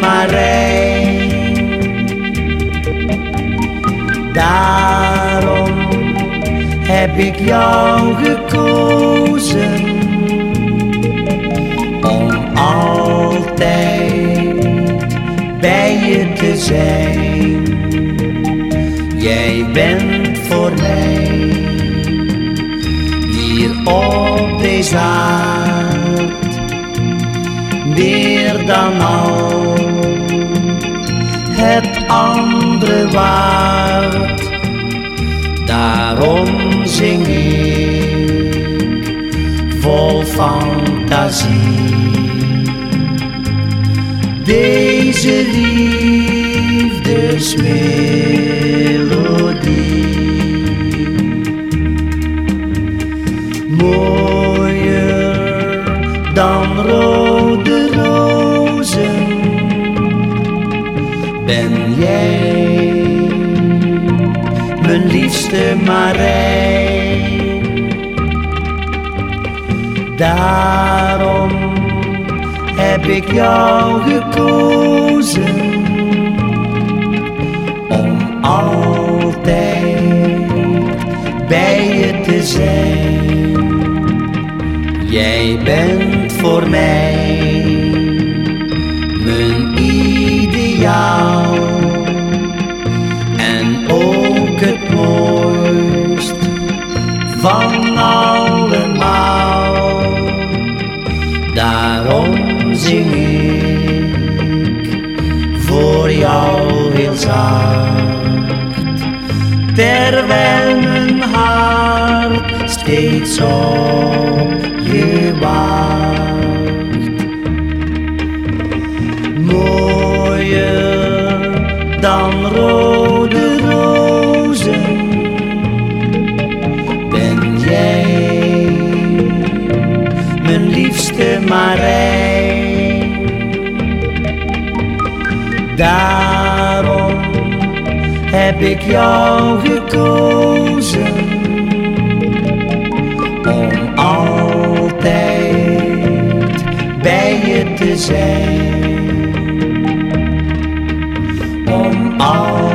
Marijn. Daarom heb ik jou gekozen om altijd bij je te zijn. Jij bent voor mij hier op deze aard meer dan al het andere waard. Daarom zing ik vol fantasie deze liefdesmelodie. Mooier dan rode ben jij, mijn liefste Marijn. Daarom heb ik jou gekozen om altijd bij je te zijn. Jij bent voor mij van allemaal. Daarom zing ik voor jou heel zacht, terwijl mijn hart steeds op je wacht. Mooier dan rode Daarom heb ik jou gekozen om altijd bij je te zijn. Om altijd